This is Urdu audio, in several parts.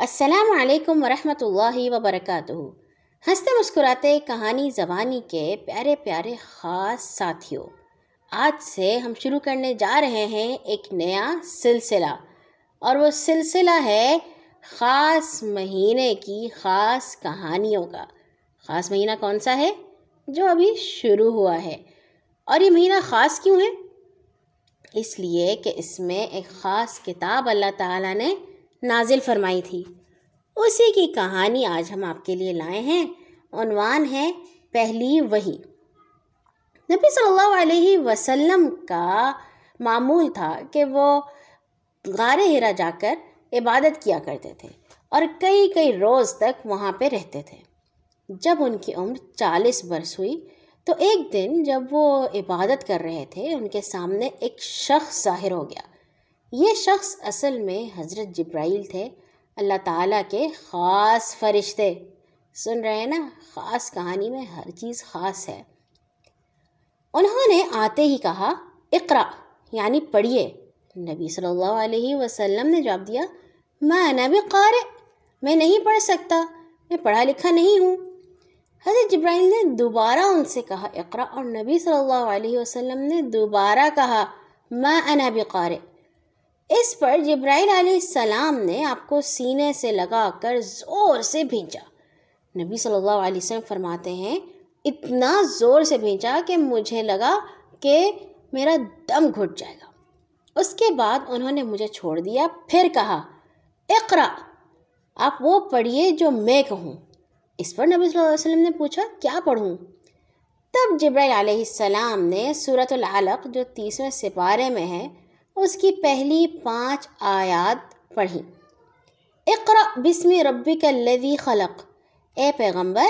السلام علیکم ورحمۃ اللہ وبرکاتہ۔ ہنستے مسکراتے کہانی زبانی کے پیارے پیارے خاص ساتھیوں۔ آج سے ہم شروع کرنے جا رہے ہیں ایک نیا سلسلہ۔ اور وہ سلسلہ ہے خاص مہینے کی خاص کہانیوں کا۔ خاص مہینہ کون سا ہے؟ جو ابھی شروع ہوا ہے۔ اور یہ مہینہ خاص کیوں ہے؟ اس لیے کہ اس میں ایک خاص کتاب اللہ تعالیٰ نے نازل فرمائی تھی۔ اسی کی کہانی آج ہم آپ کے لیے لائے ہیں۔ عنوان ہے پہلی وہی۔ نبی صلی اللہ علیہ وسلم کا معمول تھا کہ وہ غار ہرا جا کر عبادت کیا کرتے تھے اور کئی کئی روز تک وہاں پہ رہتے تھے۔ جب ان کی عمر چالیس برس ہوئی، تو ایک دن جب وہ عبادت کر رہے تھے، ان کے سامنے ایک شخص ظاہر ہو گیا۔ یہ شخص اصل میں حضرت جبرائیل تھے، اللہ تعالیٰ کے خاص فرشتے۔ سن رہے ہیں نا؟ خاص کہانی میں ہر چیز خاص ہے۔ انہوں نے آتے ہی کہا اقرا یعنی پڑھیے۔ نبی صلی اللہ علیہ وسلم نے جواب دیا میں نبی قارئ میں نہیں پڑھ سکتا، میں پڑھا لکھا نہیں ہوں۔ حضرت جبرائیل نے دوبارہ ان سے کہا اقرا اور نبی صلی اللہ علیہ وسلم نے دوبارہ کہا، ما انا بقارئ اس پر جبرائیل علیہ السلام نے آپ کو سینے سے لگا کر زور سے بھیجا۔ نبی صلی اللہ علیہ وسلم فرماتے ہیں، اتنا زور سے بھیجا کہ مجھے لگا کہ میرا دم گھٹ جائے گا۔ اس کے بعد انہوں نے مجھے چھوڑ دیا، پھر کہا اقرا آپ وہ پڑھیے جو میں کہوں۔ اس پر نبی صلی اللہ علیہ وسلم نے پوچھا، کیا پڑھوں؟ تب جبرائیل علیہ السلام نے صورت العلق جو تیسویں سپارے میں ہے اس کی پہلی پانچ آیات پڑھی۔ اقرا بسم ربک الذی خلق۔ اے پیغمبر،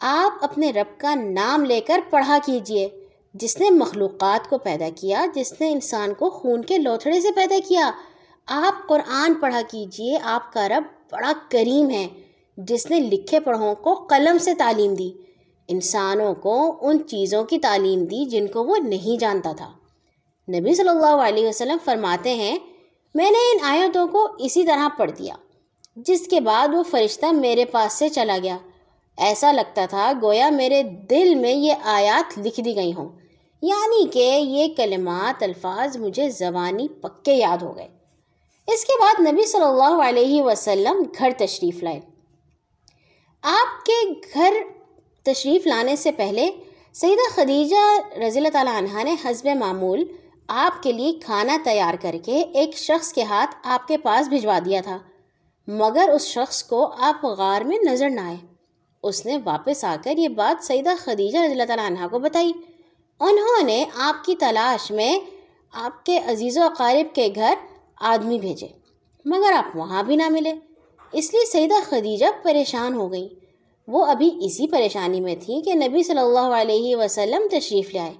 آپ اپنے رب کا نام لے کر پڑھا کیجیے۔ جس نے مخلوقات کو پیدا کیا، جس نے انسان کو خون کے لوتھڑے سے پیدا کیا۔ آپ قرآن پڑھا کیجیے، آپ کا رب بڑا کریم ہے۔ جس نے لکھے پڑھوں کو قلم سے تعلیم دی۔ انسانوں کو ان چیزوں کی تعلیم دی جن کو وہ نہیں جانتا تھا۔ نبی صلی اللہ علیہ وسلم فرماتے ہیں، میں نے ان آیتوں کو اسی طرح پڑھ دیا، جس کے بعد وہ فرشتہ میرے پاس سے چلا گیا۔ ایسا لگتا تھا گویا میرے دل میں یہ آیات لکھ دی گئی ہوں۔ یعنی کہ یہ کلمات، الفاظ مجھے زبانی پکے یاد ہو گئے۔ اس کے بعد نبی صلی اللہ علیہ وسلم گھر تشریف لائے۔ آپ کے گھر تشریف لانے سے پہلے سیدہ خدیجہ رضی اللہ تعالیٰ عنہ نے حسب معمول آپ کے لیے کھانا تیار کر کے ایک شخص کے ہاتھ آپ کے پاس بھجوا دیا تھا۔ مگر اس شخص کو آپ غار میں نظر نہ آئے۔ اس نے واپس آ کر یہ بات سیدہ خدیجہ رضی اللہ تعالیٰ عنہ کو بتائی۔ انہوں نے آپ کی تلاش میں آپ کے عزیز و اقارب کے گھر آدمی بھیجے، مگر آپ وہاں بھی نہ ملے۔ اس لیے سیدہ خدیجہ پریشان ہو گئی۔ وہ ابھی اسی پریشانی میں تھی کہ نبی صلی اللہ علیہ وسلم تشریف لے آئے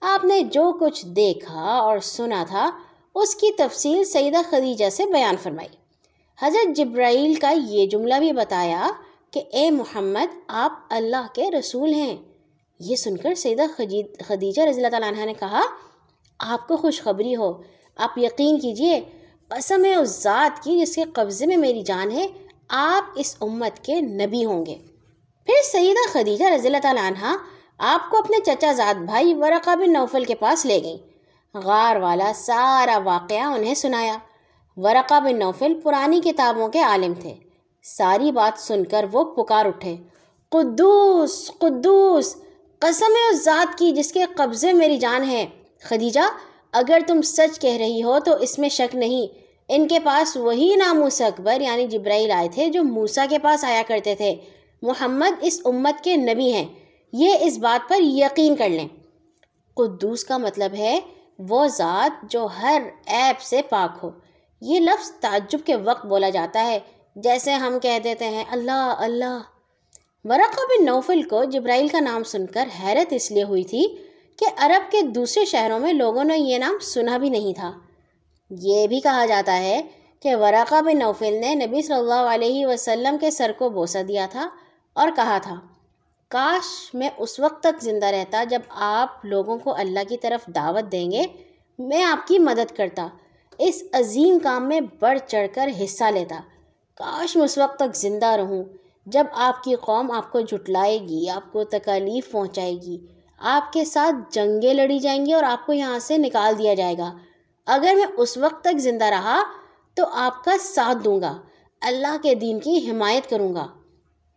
آپ نے جو کچھ دیکھا اور سنا تھا، اس کی تفصیل سیدہ خدیجہ سے بیان فرمائی۔ حضرت جبرائیل کا یہ جملہ بھی بتایا کہ اے محمد، آپ اللہ کے رسول ہیں۔ یہ سن کر سیدہ خدیجہ رضی اللہ تعالیٰ عنہ نے کہا، آپ کو خوشخبری ہو۔ آپ یقین کیجیے، قسم ہے اس ذات کی جس کے قبضے میں میری جان ہے، آپ اس امت کے نبی ہوں گے۔ پھر سیدہ خدیجہ رضی اللہ تعالیٰ عنہ آپ کو اپنے چچا زاد بھائی ورقہ بن نوفل کے پاس لے گئیں۔ غار والا سارا واقعہ انہیں سنایا۔ ورقہ بن نوفل پرانی کتابوں کے عالم تھے۔ ساری بات سن کر وہ پکار اٹھے۔ قدوس قدوس، قسم ہے اس ذات کی جس کے قبضے میری جان ہے۔ خدیجہ، اگر تم سچ کہہ رہی ہو تو اس میں شک نہیں۔ ان کے پاس وہی ناموس اکبر یعنی جبرائیل آئے تھے جو موسا کے پاس آیا کرتے تھے۔ محمد اس امت کے نبی ہیں۔ یہ اس بات پر یقین کر لیں۔ قدوس کا مطلب ہے وہ ذات جو ہر ایپ سے پاک ہو۔ یہ لفظ تعجب کے وقت بولا جاتا ہے، جیسے ہم کہہ دیتے ہیں، اللہ اللہ۔ ورقہ بن نوفل کو جبرائیل کا نام سن کر حیرت اس لیے ہوئی تھی کہ عرب کے دوسرے شہروں میں لوگوں نے یہ نام سنا بھی نہیں تھا۔ یہ بھی کہا جاتا ہے کہ ورقہ بن نوفل نے نبی صلی اللہ علیہ وسلم کے سر کو بوسہ دیا تھا اور کہا تھا کاش میں اس وقت تک زندہ رہتا جب آپ لوگوں کو اللہ کی طرف دعوت دیں گے، میں آپ کی مدد کرتا، اس عظیم کام میں بڑھ چڑھ کر حصہ لیتا۔ کاش میں اس وقت تک زندہ رہوں جب آپ کی قوم آپ کو جھٹلائے گی، آپ کو تکالیف پہنچائے گی۔ آپ کے ساتھ جنگیں لڑی جائیں گی اور آپ کو یہاں سے نکال دیا جائے گا۔ اگر میں اس وقت تک زندہ رہا تو آپ کا ساتھ دوں گا۔ اللہ کے دین کی حمایت کروں گا۔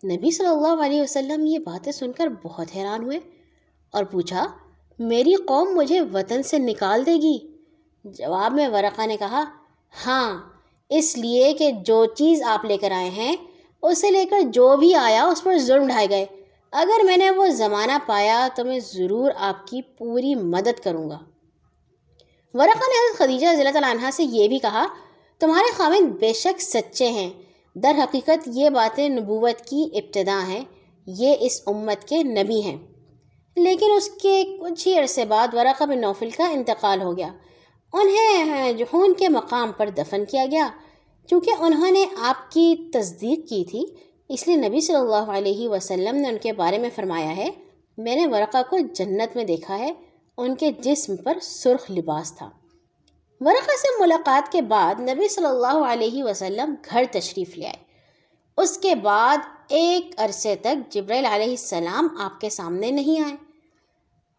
نبی صلی اللہ علیہ وسلم یہ باتیں سن کر بہت حیران ہوئے اور پوچھا، میری قوم مجھے وطن سے نکال دے گی؟ جواب میں ورقہ نے کہا ہاں اس لیے کہ جو چیز آپ لے کر آئے ہیں، اسے لے کر جو بھی آیا اس پر ظلم ڈھائے گئے۔ اگر میں نے وہ زمانہ پایا تو میں ضرور آپ کی پوری مدد کروں گا۔ ورقہ نے حضرت خدیجہ ضلع عنہ سے یہ بھی کہا، تمہارے خامد بے شک سچے ہیں در حقیقت یہ باتیں نبوت کی ابتدا ہیں، یہ اس امت کے نبی ہیں۔ لیکن اس کے کچھ ہی عرصے بعد ورقہ بن نوفل کا انتقال ہو گیا۔ انہیں ہاں، جہون کے مقام پر دفن کیا گیا۔ چونکہ انہوں نے آپ کی تصدیق کی تھی، اس لیے نبی صلی اللہ علیہ وسلم نے ان کے بارے میں فرمایا ہے، میں نے ورقہ کو جنت میں دیکھا ہے، ان کے جسم پر سرخ لباس تھا۔ ورقہ سے ملاقات کے بعد نبی صلی اللہ علیہ وسلم گھر تشریف لے آئے۔ اس کے بعد ایک عرصے تک جبرائیل علیہ السلام آپ کے سامنے نہیں آئے۔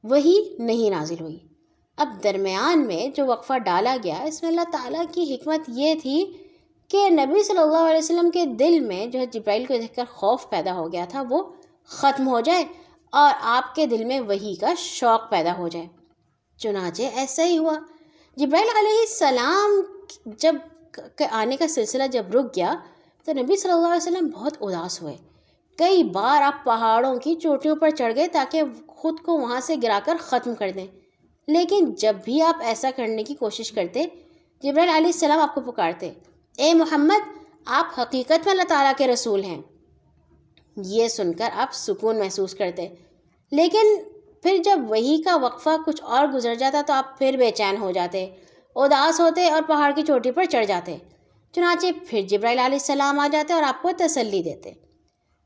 وہی نہیں نازل ہوئی۔ اب درمیان میں جو وقفہ ڈالا گیا، اس میں اللہ تعالیٰ کی حکمت یہ تھی کہ نبی صلی اللہ علیہ وسلم کے دل میں جو ہے جبرائیل کو دیکھ کر خوف پیدا ہو گیا تھا، وہ ختم ہو جائے اور آپ کے دل میں وہی کا شوق پیدا ہو جائے۔ چنانچہ ایسا ہی ہوا۔ جبرائیل علیہ السلام جب آنے کا سلسلہ جب رک گیا تو نبی صلی اللہ علیہ وسلم بہت اداس ہوئے۔ کئی بار آپ پہاڑوں کی چوٹیوں پر چڑھ گئے تاکہ خود کو وہاں سے گرا کر ختم کر دیں۔ لیکن جب بھی آپ ایسا کرنے کی کوشش کرتے، جبرائیل علیہ السلام آپ کو پکارتے۔ اے محمد، آپ حقیقت میں اللہ تعالیٰ کے رسول ہیں۔ یہ سن کر آپ سکون محسوس کرتے۔ لیکن پھر جب وہی کا وقفہ کچھ اور گزر جاتا تو آپ پھر بے چین ہو جاتے، اداس ہوتے اور پہاڑ کی چوٹی پر چڑھ جاتے۔ چنانچہ پھر جبرائیل علیہ السلام آ جاتے اور آپ کو تسلی دیتے۔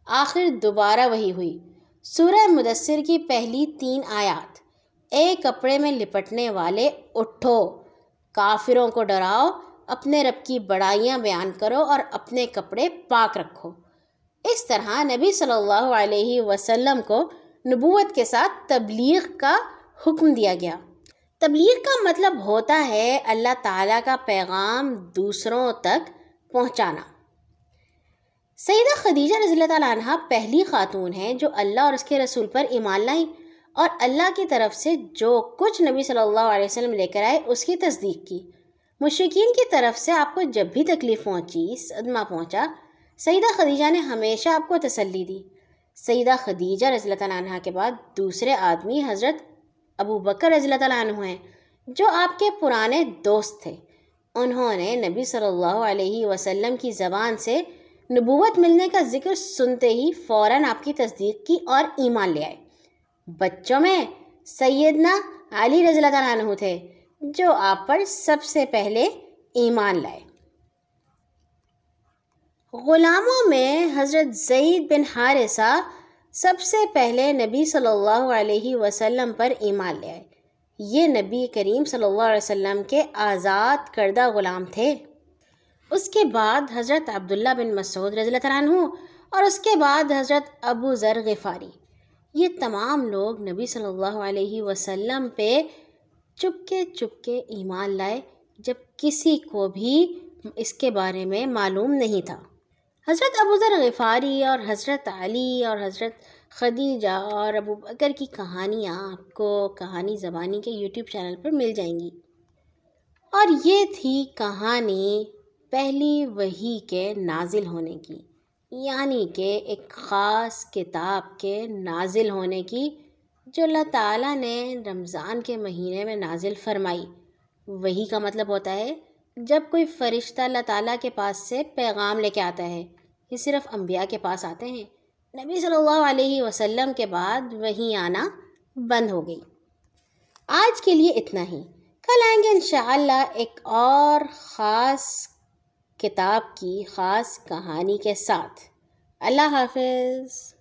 آخر دوبارہ وہی ہوئی۔ سورہ مدثر کی پہلی تین آیات۔ ایک کپڑے میں لپٹنے والے، اٹھو۔ کافروں کو ڈراؤ، اپنے رب کی بڑائیاں بیان کرو اور اپنے کپڑے پاک رکھو۔ اس طرح نبی صلی اللہ علیہ وسلم کو نبوت کے ساتھ تبلیغ کا حکم دیا گیا۔ تبلیغ کا مطلب ہوتا ہے اللہ تعالیٰ کا پیغام دوسروں تک پہنچانا۔ سیدہ خدیجہ رضی اللہ تعالیٰ عنہ پہلی خاتون ہیں جو اللہ اور اس کے رسول پر ایمان لائیں اور اللہ کی طرف سے جو کچھ نبی صلی اللہ علیہ وسلم لے کر آئے اس کی تصدیق کی۔ مشرقین کی طرف سے آپ کو جب بھی تکلیف پہنچی، صدمہ پہنچا، سیدہ خدیجہ نے ہمیشہ آپ کو تسلی دی۔ سیدہ خدیجہ رضی اللہ تعالیٰ عنہ کے بعد دوسرے آدمی حضرت ابو بکر رضی اللہ تعالیٰ عنہ ہیں، جو آپ کے پرانے دوست تھے۔ انہوں نے نبی صلی اللہ علیہ وسلم کی زبان سے نبوت ملنے کا ذکر سنتے ہی فوراً آپ کی تصدیق کی اور ایمان لے آئے۔ بچوں میں سیدنا علی رضی اللہ تعالیٰ عنہ تھے، جو آپ پر سب سے پہلے ایمان لائے۔ غلاموں میں حضرت زید بن حارثہ سب سے پہلے نبی صلی اللہ علیہ وسلم پر ایمان لے آئے۔ یہ نبی کریم صلی اللہ علیہ وسلم کے آزاد کردہ غلام تھے۔ اس کے بعد حضرت عبداللہ بن مسعود رضی اللہ تعالیٰ عنہ اور اس کے بعد حضرت ابو ذر غفاری۔ یہ تمام لوگ نبی صلی اللہ علیہ وسلم پہ چپکے چپکے ایمان لائے جب کسی کو بھی اس کے بارے میں معلوم نہیں تھا۔ حضرت ابو ذر غفاری اور حضرت علی اور حضرت خدیجہ اور ابو بکر کی کہانیاں آپ کو کہانی زبانی کے یوٹیوب چینل پر مل جائیں گی۔ اور یہ تھی کہانی پہلی وہی کے نازل ہونے کی یعنی کہ ایک خاص کتاب کے نازل ہونے کی، جو اللہ تعالیٰ نے رمضان کے مہینے میں نازل فرمائی۔ وہی کا مطلب ہوتا ہے جب کوئی فرشتہ اللہ تعالیٰ کے پاس سے پیغام لے کے آتا ہے، یہ صرف انبیاء کے پاس آتے ہیں۔ نبی صلی اللہ علیہ وسلم کے بعد وہیں آنا بند ہو گئی۔ آج کے لیے اتنا ہی۔ کل آئیں گے انشاءاللہ ایک اور خاص کتاب کی، خاص کہانی کے ساتھ۔ اللہ حافظ۔